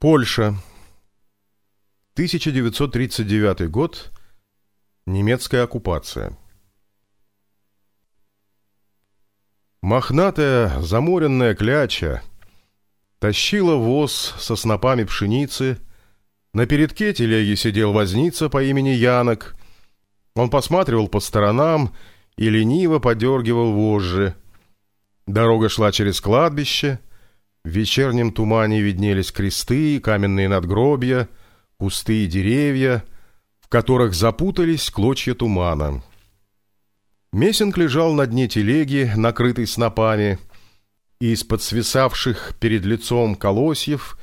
Польша. 1939 год. Немецкая оккупация. Мохнатая заморенная кляча тащила воз со снопами пшеницы. На передке телеги сидел возница по имени Янок. Он посматривал по сторонам и лениво подергивал вожжи. Дорога шла через кладбище — в вечернем тумане виднелись кресты, каменные надгробья, кусты и деревья, в которых запутались клочья тумана. Месинг лежал на дне телеги, накрытый снопами, и из-под свисавших перед лицом колосьев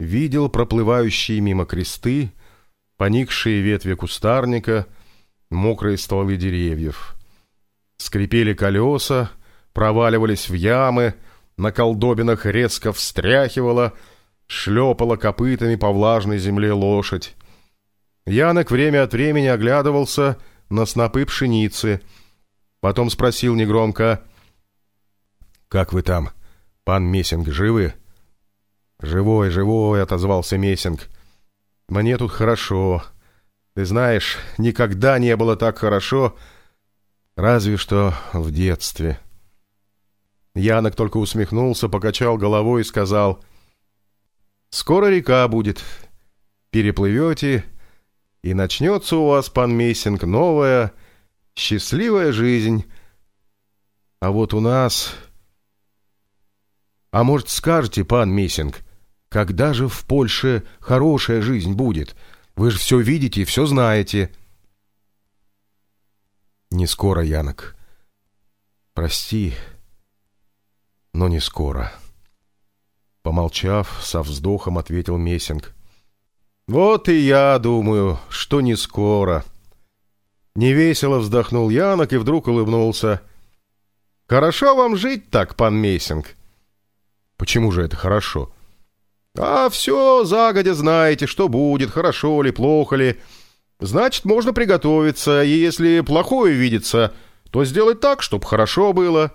видел проплывающие мимо кресты, поникшие ветви кустарника, мокрые стволы деревьев. Скрипели колеса, проваливались в ямы — на колдобинах резко встряхивала, шлепала копытами по влажной земле лошадь. Янок время от времени оглядывался на снопы пшеницы, потом спросил негромко, «Как вы там, пан Мессинг, живы?» «Живой, живой», — отозвался Мессинг. «Мне тут хорошо. Ты знаешь, никогда не было так хорошо, разве что в детстве». Янок только усмехнулся, покачал головой и сказал, «Скоро река будет. Переплывете, и начнется у вас, пан Мессинг, новая, счастливая жизнь. А вот у нас... А может, скажете, пан Мессинг, когда же в Польше хорошая жизнь будет? Вы же все видите, все знаете». «Не скоро, Янок. Прости» но не скоро. Помолчав, со вздохом ответил Мессинг. «Вот и я думаю, что не скоро». Невесело вздохнул Янок и вдруг улыбнулся. «Хорошо вам жить так, пан Мессинг?» «Почему же это хорошо?» «А все загодя знаете, что будет, хорошо ли, плохо ли. Значит, можно приготовиться, и если плохое видится, то сделать так, чтобы хорошо было».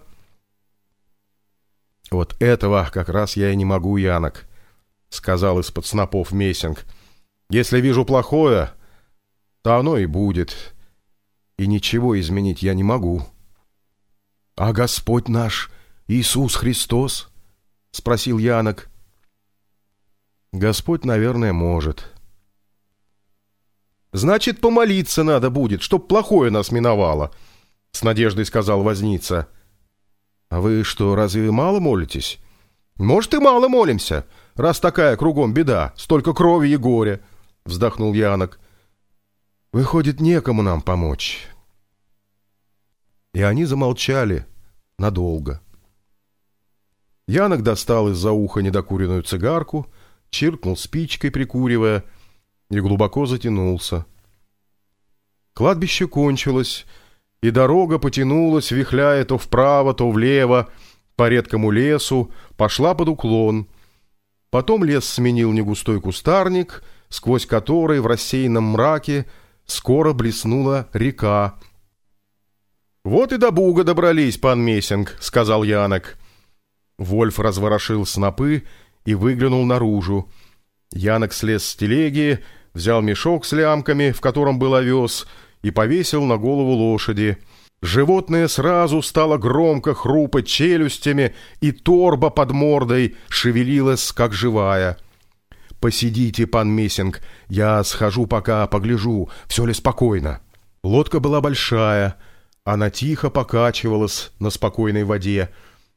«Вот этого как раз я и не могу, Янок», — сказал из-под снопов Мессинг. «Если вижу плохое, то оно и будет. И ничего изменить я не могу». «А Господь наш, Иисус Христос?» — спросил Янок. «Господь, наверное, может». «Значит, помолиться надо будет, чтоб плохое нас миновало», — с надеждой сказал Возница. «А вы что, разве мало молитесь?» «Может, и мало молимся, раз такая кругом беда, столько крови и горя», — вздохнул Янок. «Выходит, некому нам помочь». И они замолчали надолго. Янок достал из-за уха недокуренную цигарку, чиркнул спичкой, прикуривая, и глубоко затянулся. Кладбище кончилось, и дорога потянулась, вихляя то вправо, то влево, по редкому лесу, пошла под уклон. Потом лес сменил негустой кустарник, сквозь который в рассеянном мраке скоро блеснула река. «Вот и до Буга добрались, пан Мессинг», — сказал Янок. Вольф разворошил снопы и выглянул наружу. Янок слез с телеги, взял мешок с лямками, в котором был овес, и повесил на голову лошади. Животное сразу стало громко хрупать челюстями, и торба под мордой шевелилась, как живая. «Посидите, пан Мессинг, я схожу пока, погляжу, все ли спокойно». Лодка была большая, она тихо покачивалась на спокойной воде.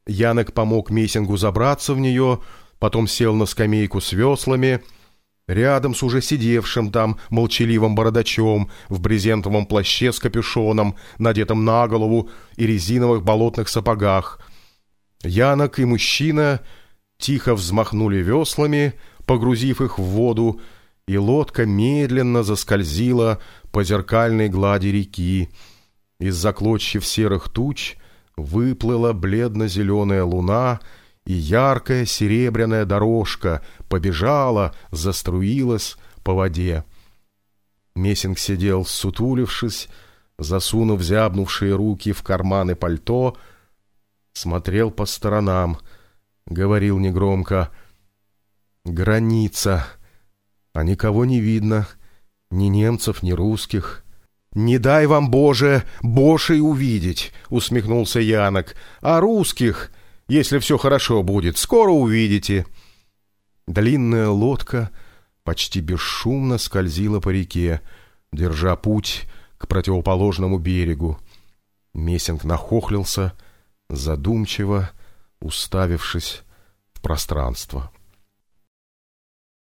Янок помог Мессингу забраться в нее, потом сел на скамейку с веслами — Рядом с уже сидевшим там молчаливым бородачом в брезентовом плаще с капюшоном, надетым на голову и резиновых болотных сапогах. Янок и мужчина тихо взмахнули веслами, погрузив их в воду, и лодка медленно заскользила по зеркальной глади реки. Из-за клочьев серых туч выплыла бледно-зеленая луна — и яркая серебряная дорожка побежала, заструилась по воде. Мессинг сидел, сутулившись, засунув зябнувшие руки в карманы пальто, смотрел по сторонам, говорил негромко. Граница. А никого не видно. Ни немцев, ни русских. «Не дай вам, Боже, Бошей увидеть!» — усмехнулся Янок. «А русских, если все хорошо будет, скоро увидите!» Длинная лодка почти бесшумно скользила по реке, держа путь к противоположному берегу. Месинг нахохлился, задумчиво уставившись в пространство.